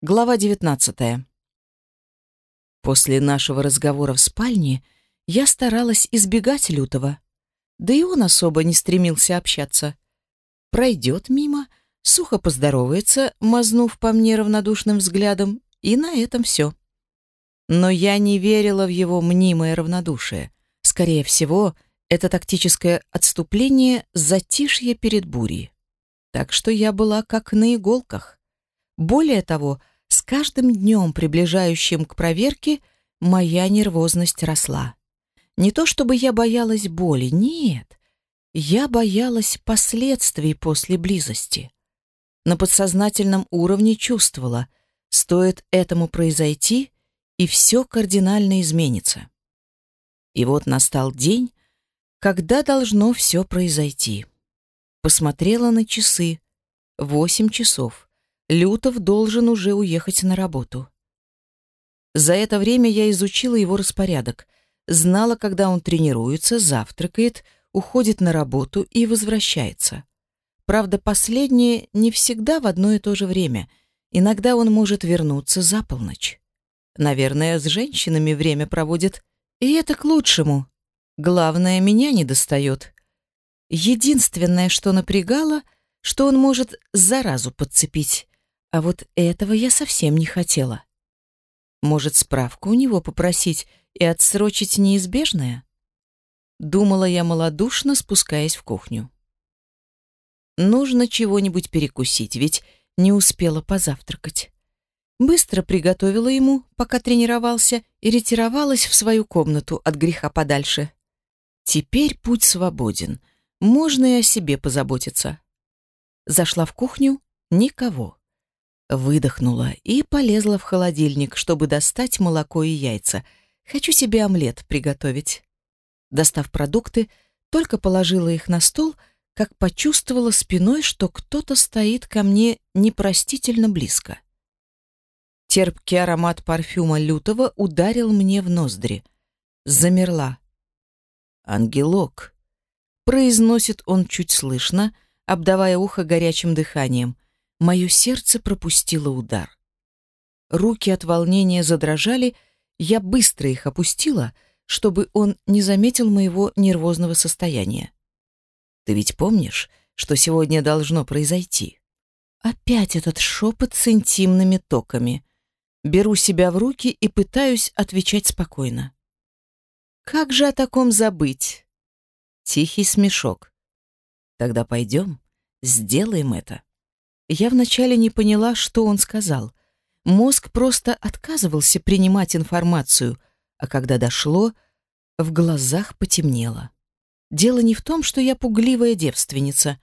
Глава 19. После нашего разговора в спальне я старалась избегать Лютого. Да и он особо не стремился общаться. Пройдет мимо, сухо поздоровается, мазнув по мне равнодушным взглядом, и на этом все. Но я не верила в его мнимое равнодушие. Скорее всего, это тактическое отступление затишье перед бурей. Так что я была как на иголках. Более того, с каждым днем, приближающим к проверке, моя нервозность росла. Не то чтобы я боялась боли, нет. Я боялась последствий после близости. На подсознательном уровне чувствовала, стоит этому произойти, и все кардинально изменится. И вот настал день, когда должно все произойти. Посмотрела на часы. Восемь часов. Лютов должен уже уехать на работу. За это время я изучила его распорядок, знала, когда он тренируется, завтракает, уходит на работу и возвращается. Правда, последнее не всегда в одно и то же время. Иногда он может вернуться за полночь. Наверное, с женщинами время проводит, и это к лучшему. Главное, меня не достает. Единственное, что напрягало, что он может заразу подцепить. А вот этого я совсем не хотела. Может, справку у него попросить и отсрочить неизбежное? Думала я малодушно, спускаясь в кухню. Нужно чего-нибудь перекусить, ведь не успела позавтракать. Быстро приготовила ему, пока тренировался, и ретировалась в свою комнату от греха подальше. Теперь путь свободен. Можно и о себе позаботиться. Зашла в кухню — никого. Выдохнула и полезла в холодильник, чтобы достать молоко и яйца. Хочу себе омлет приготовить. Достав продукты, только положила их на стол, как почувствовала спиной, что кто-то стоит ко мне непростительно близко. Терпкий аромат парфюма лютого ударил мне в ноздри. Замерла. «Ангелок», — произносит он чуть слышно, обдавая ухо горячим дыханием — Мое сердце пропустило удар. Руки от волнения задрожали, я быстро их опустила, чтобы он не заметил моего нервозного состояния. Ты ведь помнишь, что сегодня должно произойти? Опять этот шепот с интимными токами. Беру себя в руки и пытаюсь отвечать спокойно. Как же о таком забыть? Тихий смешок. Тогда пойдем, сделаем это. Я вначале не поняла, что он сказал. Мозг просто отказывался принимать информацию, а когда дошло, в глазах потемнело. Дело не в том, что я пугливая девственница.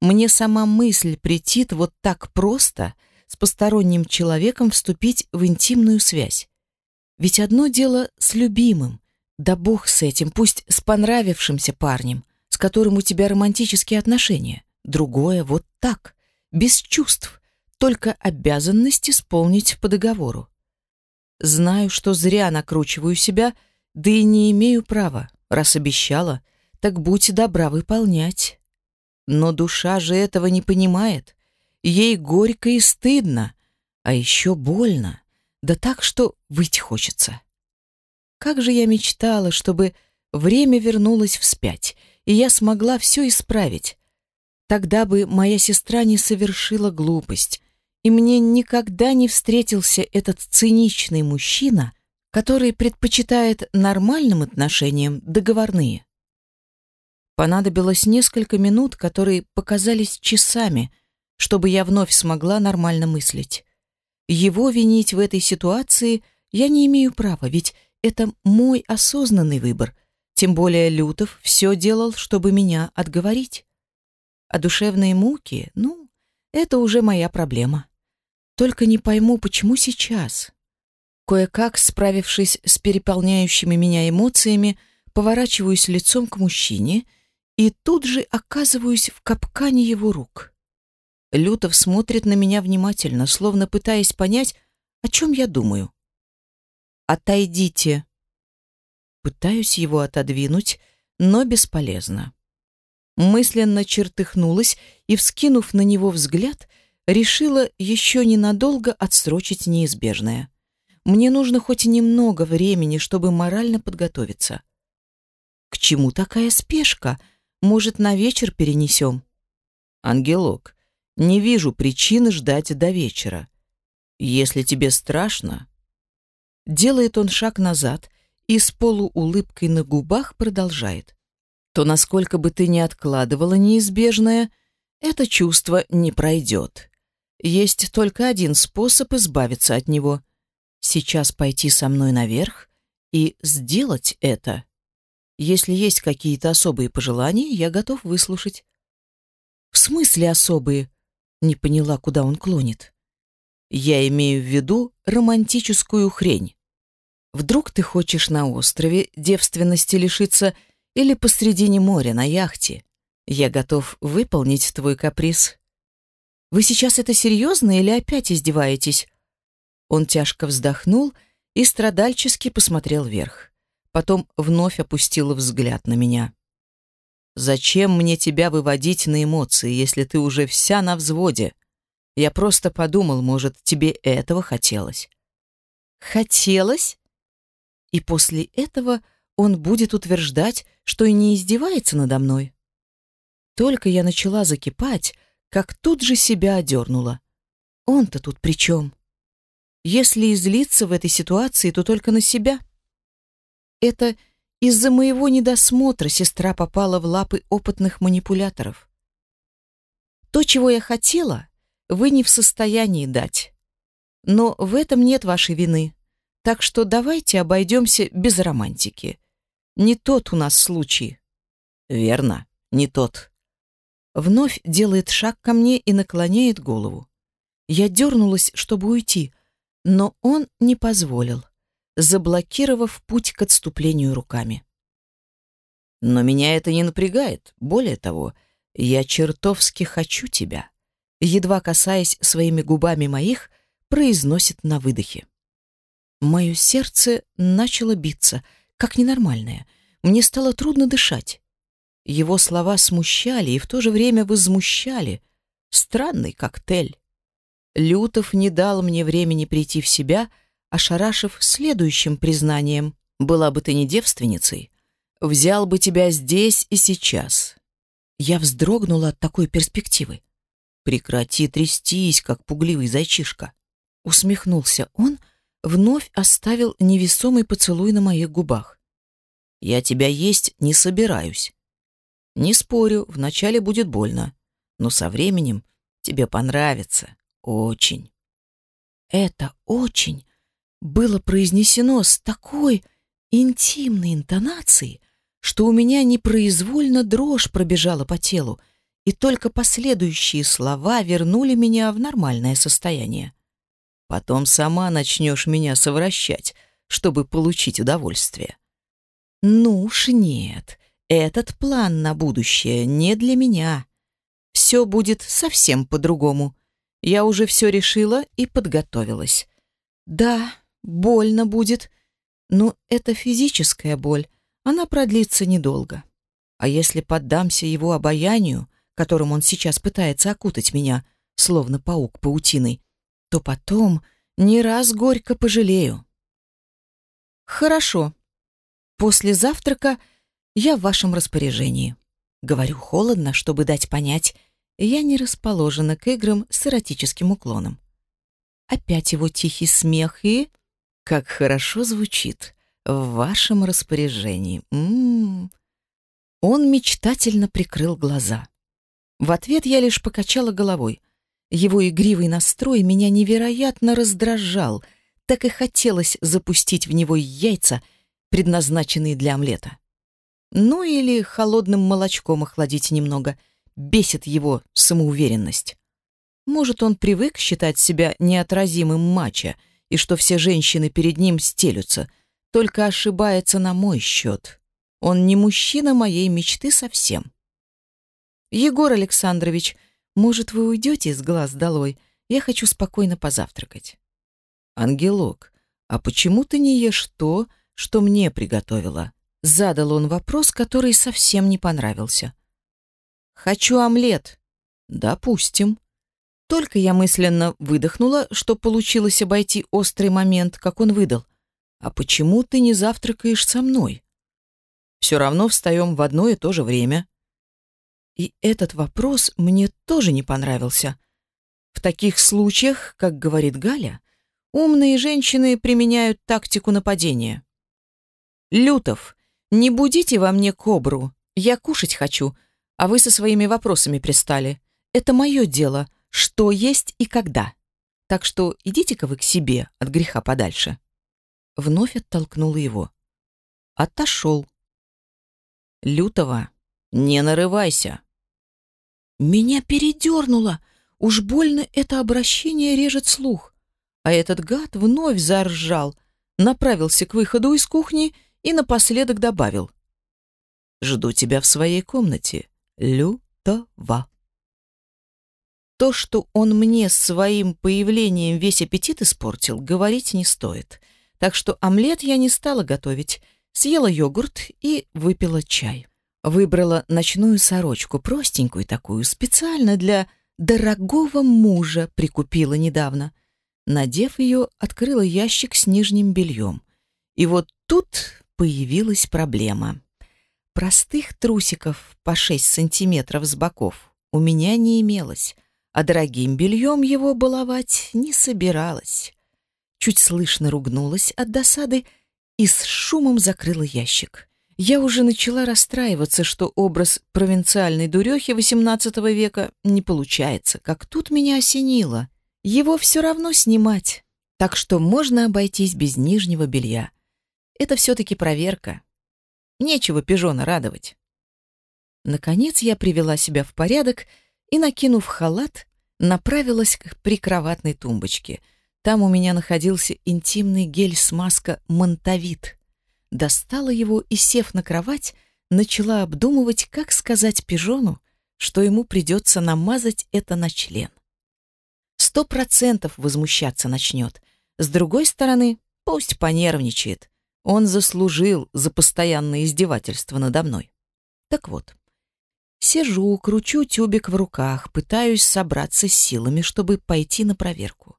Мне сама мысль претит вот так просто с посторонним человеком вступить в интимную связь. Ведь одно дело с любимым, да бог с этим, пусть с понравившимся парнем, с которым у тебя романтические отношения. Другое вот так без чувств, только обязанность исполнить по договору. Знаю, что зря накручиваю себя, да и не имею права. Раз обещала, так будь добра выполнять. Но душа же этого не понимает. Ей горько и стыдно, а еще больно. Да так, что выйти хочется. Как же я мечтала, чтобы время вернулось вспять, и я смогла все исправить, Тогда бы моя сестра не совершила глупость, и мне никогда не встретился этот циничный мужчина, который предпочитает нормальным отношениям договорные. Понадобилось несколько минут, которые показались часами, чтобы я вновь смогла нормально мыслить. Его винить в этой ситуации я не имею права, ведь это мой осознанный выбор, тем более Лютов все делал, чтобы меня отговорить. А душевные муки, ну, это уже моя проблема. Только не пойму, почему сейчас. Кое-как, справившись с переполняющими меня эмоциями, поворачиваюсь лицом к мужчине и тут же оказываюсь в капкане его рук. Лютов смотрит на меня внимательно, словно пытаясь понять, о чем я думаю. «Отойдите!» Пытаюсь его отодвинуть, но бесполезно мысленно чертыхнулась и, вскинув на него взгляд, решила еще ненадолго отсрочить неизбежное. Мне нужно хоть немного времени, чтобы морально подготовиться. К чему такая спешка? Может, на вечер перенесем? Ангелок, не вижу причины ждать до вечера. Если тебе страшно... Делает он шаг назад и с полуулыбкой на губах продолжает. То насколько бы ты ни откладывала неизбежное, это чувство не пройдет. Есть только один способ избавиться от него. Сейчас пойти со мной наверх и сделать это. Если есть какие-то особые пожелания, я готов выслушать. В смысле особые? Не поняла, куда он клонит. Я имею в виду романтическую хрень. Вдруг ты хочешь на острове девственности лишиться или посредине моря на яхте? Я готов выполнить твой каприз. Вы сейчас это серьезно или опять издеваетесь? Он тяжко вздохнул и страдальчески посмотрел вверх. Потом вновь опустил взгляд на меня. Зачем мне тебя выводить на эмоции, если ты уже вся на взводе? Я просто подумал, может, тебе этого хотелось. Хотелось? И после этого он будет утверждать, что и не издевается надо мной. Только я начала закипать, как тут же себя одернула. Он-то тут при чем? Если излиться в этой ситуации, то только на себя. Это из-за моего недосмотра сестра попала в лапы опытных манипуляторов. То, чего я хотела, вы не в состоянии дать. Но в этом нет вашей вины. Так что давайте обойдемся без романтики. Не тот у нас случай. Верно, не тот. Вновь делает шаг ко мне и наклоняет голову. Я дернулась, чтобы уйти, но он не позволил заблокировав путь к отступлению руками. Но меня это не напрягает. Более того, я чертовски хочу тебя. Едва касаясь своими губами моих, произносит на выдохе. Мое сердце начало биться, как ненормальное. Мне стало трудно дышать. Его слова смущали и в то же время возмущали. Странный коктейль. Лютов не дал мне времени прийти в себя, — ошарашив следующим признанием. «Была бы ты не девственницей, взял бы тебя здесь и сейчас». Я вздрогнула от такой перспективы. «Прекрати трястись, как пугливый зайчишка». Усмехнулся он, вновь оставил невесомый поцелуй на моих губах. «Я тебя есть не собираюсь. Не спорю, вначале будет больно, но со временем тебе понравится. Очень». Это «очень» было произнесено с такой интимной интонацией, что у меня непроизвольно дрожь пробежала по телу, и только последующие слова вернули меня в нормальное состояние. Потом сама начнешь меня совращать, чтобы получить удовольствие. Ну уж нет, этот план на будущее не для меня. Все будет совсем по-другому. Я уже все решила и подготовилась. Да, Больно будет, но это физическая боль, она продлится недолго. А если поддамся его обаянию, которым он сейчас пытается окутать меня, словно паук паутиной, то потом не раз горько пожалею. Хорошо. После завтрака я в вашем распоряжении. Говорю холодно, чтобы дать понять, я не расположена к играм с эротическим уклоном. Опять его тихий смех и как хорошо звучит. В вашем распоряжении. М -м -м. Он мечтательно прикрыл глаза. В ответ я лишь покачала головой. Его игривый настрой меня невероятно раздражал. Так и хотелось запустить в него яйца, предназначенные для омлета. Ну или холодным молочком охладить немного. Бесит его самоуверенность. Может, он привык считать себя неотразимым мачо, и что все женщины перед ним стелются, только ошибается на мой счет. Он не мужчина моей мечты совсем. Егор Александрович, может, вы уйдете из глаз долой? Я хочу спокойно позавтракать. Ангелок, а почему ты не ешь то, что мне приготовила? Задал он вопрос, который совсем не понравился. Хочу омлет. Допустим. Только я мысленно выдохнула, что получилось обойти острый момент, как он выдал. «А почему ты не завтракаешь со мной? Все равно встаем в одно и то же время». И этот вопрос мне тоже не понравился. В таких случаях, как говорит Галя, умные женщины применяют тактику нападения. «Лютов, не будите во мне кобру. Я кушать хочу, а вы со своими вопросами пристали. Это мое дело, что есть и когда. Так что идите-ка вы к себе от греха подальше». Вновь оттолкнула его. Отошел. «Лютова, не нарывайся». Меня передернуло. Уж больно это обращение режет слух. А этот гад вновь заржал, направился к выходу из кухни и напоследок добавил. «Жду тебя в своей комнате, Лютова». То, что он мне своим появлением весь аппетит испортил, говорить не стоит. Так что омлет я не стала готовить, съела йогурт и выпила чай. Выбрала ночную сорочку, простенькую такую, специально для дорогого мужа прикупила недавно. Надев ее, открыла ящик с нижним бельем. И вот тут появилась проблема. Простых трусиков по 6 сантиметров с боков у меня не имелось, а дорогим бельем его баловать не собиралась. Чуть слышно ругнулась от досады и с шумом закрыла ящик. Я уже начала расстраиваться, что образ провинциальной дурехи XVIII века не получается, как тут меня осенило. Его все равно снимать, так что можно обойтись без нижнего белья. Это все-таки проверка. Нечего пижона радовать. Наконец я привела себя в порядок и, накинув халат, направилась к прикроватной тумбочке. Там у меня находился интимный гель-смазка «Монтовит» достала его и, сев на кровать, начала обдумывать, как сказать пижону, что ему придется намазать это на член. Сто процентов возмущаться начнет. С другой стороны, пусть понервничает. Он заслужил за постоянное издевательство надо мной. Так вот, сижу, кручу тюбик в руках, пытаюсь собраться с силами, чтобы пойти на проверку.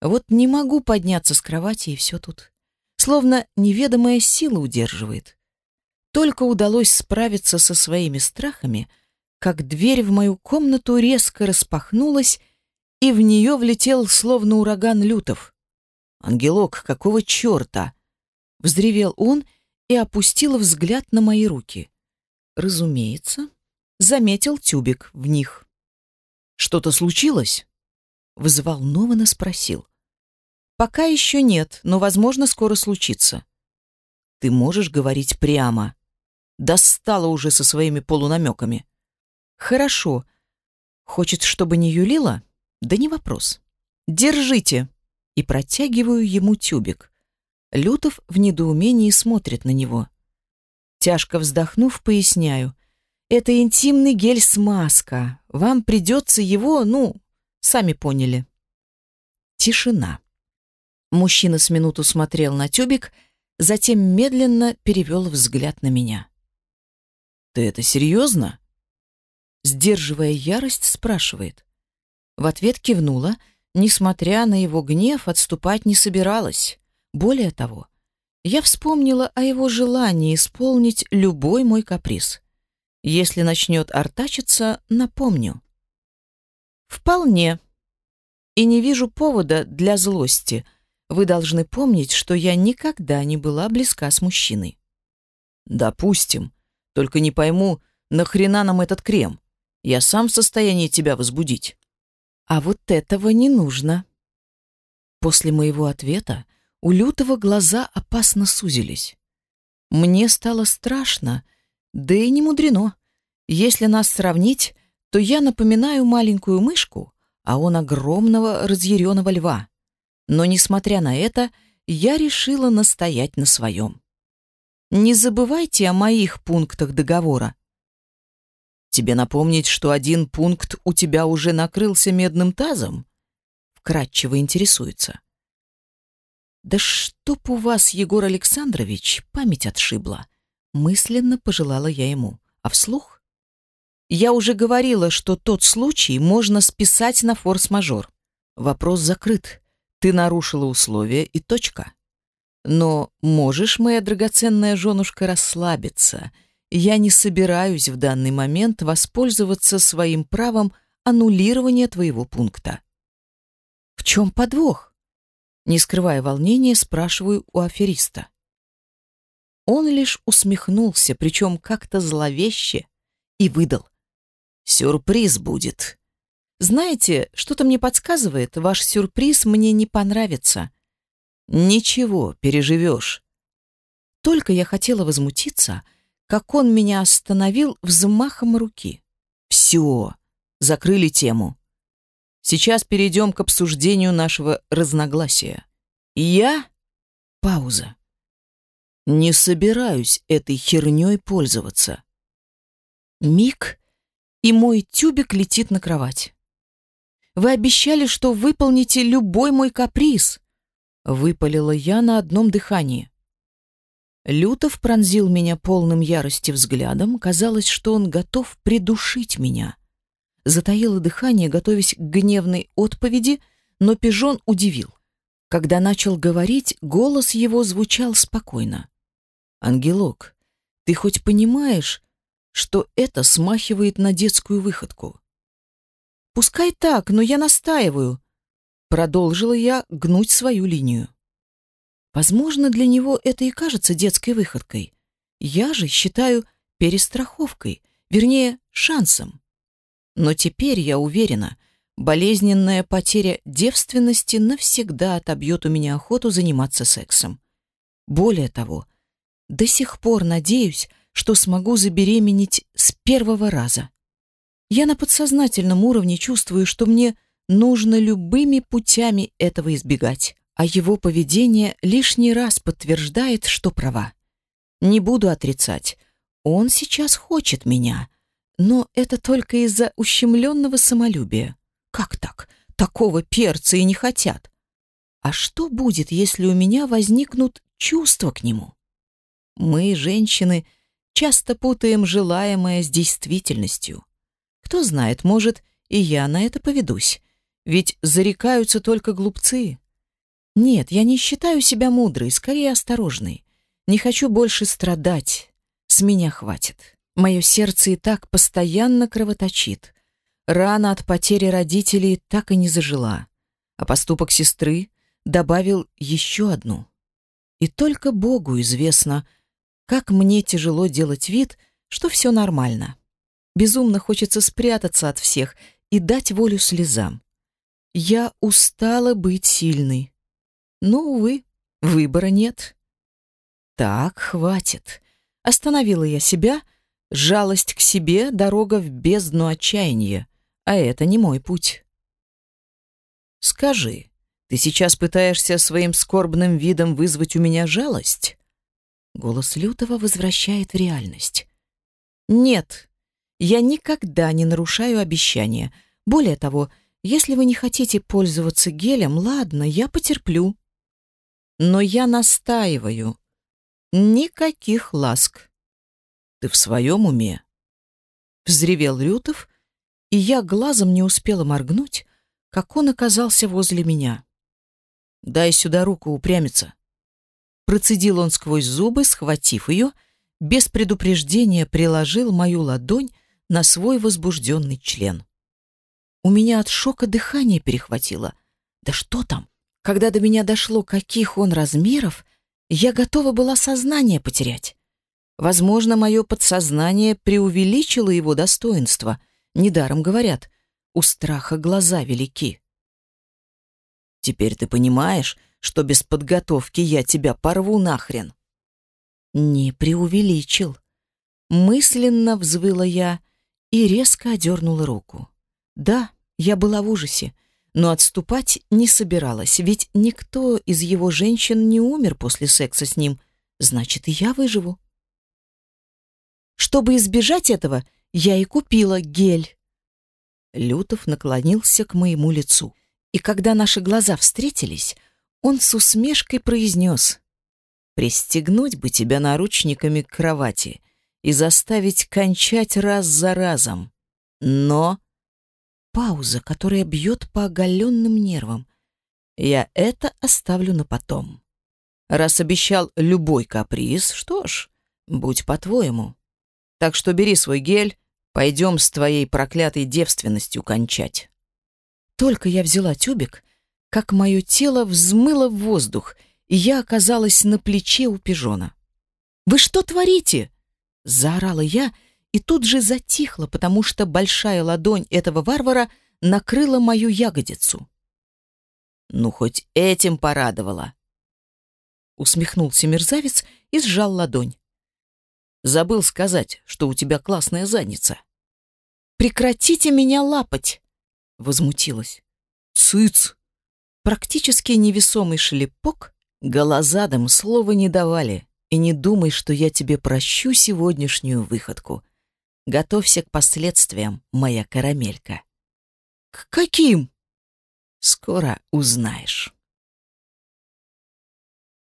Вот не могу подняться с кровати, и все тут словно неведомая сила удерживает. Только удалось справиться со своими страхами, как дверь в мою комнату резко распахнулась, и в нее влетел словно ураган лютов. «Ангелок, какого черта?» — взревел он и опустил взгляд на мои руки. Разумеется, заметил тюбик в них. «Что-то случилось?» — взволнованно спросил. Пока еще нет, но, возможно, скоро случится. Ты можешь говорить прямо. Достала уже со своими полунамеками. Хорошо. Хочет, чтобы не юлила? Да не вопрос. Держите. И протягиваю ему тюбик. Лютов в недоумении смотрит на него. Тяжко вздохнув, поясняю. Это интимный гель-смазка. Вам придется его, ну, сами поняли. Тишина. Мужчина с минуту смотрел на тюбик, затем медленно перевел взгляд на меня. «Ты это серьезно?» Сдерживая ярость, спрашивает. В ответ кивнула, несмотря на его гнев, отступать не собиралась. Более того, я вспомнила о его желании исполнить любой мой каприз. Если начнет артачиться, напомню. «Вполне. И не вижу повода для злости», вы должны помнить, что я никогда не была близка с мужчиной. Допустим. Только не пойму, нахрена нам этот крем? Я сам в состоянии тебя возбудить. А вот этого не нужно. После моего ответа у Лютого глаза опасно сузились. Мне стало страшно, да и не мудрено. Если нас сравнить, то я напоминаю маленькую мышку, а он огромного разъяренного льва. Но, несмотря на это, я решила настоять на своем. Не забывайте о моих пунктах договора. Тебе напомнить, что один пункт у тебя уже накрылся медным тазом? Вкратчиво интересуется. Да чтоб у вас, Егор Александрович, память отшибла. Мысленно пожелала я ему, а вслух Я уже говорила, что тот случай можно списать на форс-мажор. Вопрос закрыт. Ты нарушила условия и точка. Но можешь, моя драгоценная женушка, расслабиться. Я не собираюсь в данный момент воспользоваться своим правом аннулирования твоего пункта. В чем подвох? Не скрывая волнения, спрашиваю у афериста. Он лишь усмехнулся, причем как-то зловеще, и выдал. «Сюрприз будет». «Знаете, что-то мне подсказывает, ваш сюрприз мне не понравится». «Ничего, переживешь». Только я хотела возмутиться, как он меня остановил взмахом руки. «Все, закрыли тему. Сейчас перейдем к обсуждению нашего разногласия. Я...» Пауза. Не собираюсь этой херней пользоваться. Миг, и мой тюбик летит на кровать. Вы обещали, что выполните любой мой каприз, выпалила я на одном дыхании. Лютов пронзил меня полным ярости взглядом, казалось, что он готов придушить меня. Затаило дыхание, готовясь к гневной отповеди, но пижон удивил. Когда начал говорить, голос его звучал спокойно. Ангелок, ты хоть понимаешь, что это смахивает на детскую выходку? Пускай так, но я настаиваю. Продолжила я гнуть свою линию. Возможно, для него это и кажется детской выходкой. Я же считаю перестраховкой, вернее, шансом. Но теперь я уверена, болезненная потеря девственности навсегда отобьет у меня охоту заниматься сексом. Более того, до сих пор надеюсь, что смогу забеременеть с первого раза. Я на подсознательном уровне чувствую, что мне нужно любыми путями этого избегать, а его поведение лишний раз подтверждает, что права. Не буду отрицать, он сейчас хочет меня, но это только из-за ущемленного самолюбия. Как так? Такого перца и не хотят. А что будет, если у меня возникнут чувства к нему? Мы, женщины, часто путаем желаемое с действительностью. Кто знает, может, и я на это поведусь. Ведь зарекаются только глупцы. Нет, я не считаю себя мудрой, скорее осторожной. Не хочу больше страдать. С меня хватит. Мое сердце и так постоянно кровоточит. Рана от потери родителей так и не зажила. А поступок сестры добавил еще одну. И только Богу известно, как мне тяжело делать вид, что все нормально. Безумно хочется спрятаться от всех и дать волю слезам. Я устала быть сильной. Но, увы, выбора нет. Так, хватит. Остановила я себя. Жалость к себе — дорога в бездну отчаяния. А это не мой путь. Скажи, ты сейчас пытаешься своим скорбным видом вызвать у меня жалость? Голос Лютого возвращает в реальность. Нет, я никогда не нарушаю обещания. Более того, если вы не хотите пользоваться гелем, ладно, я потерплю. Но я настаиваю. Никаких ласк. Ты в своем уме? Взревел Лютов, и я глазом не успела моргнуть, как он оказался возле меня. Дай сюда руку, упрямиться. Процедил он сквозь зубы, схватив ее, без предупреждения приложил мою ладонь на свой возбужденный член. У меня от шока дыхание перехватило. Да что там? Когда до меня дошло, каких он размеров, я готова была сознание потерять. Возможно, мое подсознание преувеличило его достоинство. Недаром говорят, у страха глаза велики. Теперь ты понимаешь, что без подготовки я тебя порву нахрен. Не преувеличил. Мысленно взвыла я и резко одернула руку. Да, я была в ужасе, но отступать не собиралась, ведь никто из его женщин не умер после секса с ним, значит, и я выживу. Чтобы избежать этого, я и купила гель. Лютов наклонился к моему лицу, и когда наши глаза встретились, он с усмешкой произнес «Пристегнуть бы тебя наручниками к кровати и заставить кончать раз за разом». Но... Пауза, которая бьет по оголенным нервам. Я это оставлю на потом. Раз обещал любой каприз, что ж, будь по-твоему. Так что бери свой гель, пойдем с твоей проклятой девственностью кончать. Только я взяла тюбик, как мое тело взмыло в воздух, и я оказалась на плече у пижона. «Вы что творите?» — заорала я, и тут же затихла, потому что большая ладонь этого варвара накрыла мою ягодицу. «Ну, хоть этим порадовала!» Усмехнулся мерзавец и сжал ладонь. «Забыл сказать, что у тебя классная задница». «Прекратите меня лапать!» — возмутилась. «Цыц!» Практически невесомый шлепок голозадам слова не давали. И не думай, что я тебе прощу сегодняшнюю выходку. Готовься к последствиям, моя карамелька. К каким? Скоро узнаешь.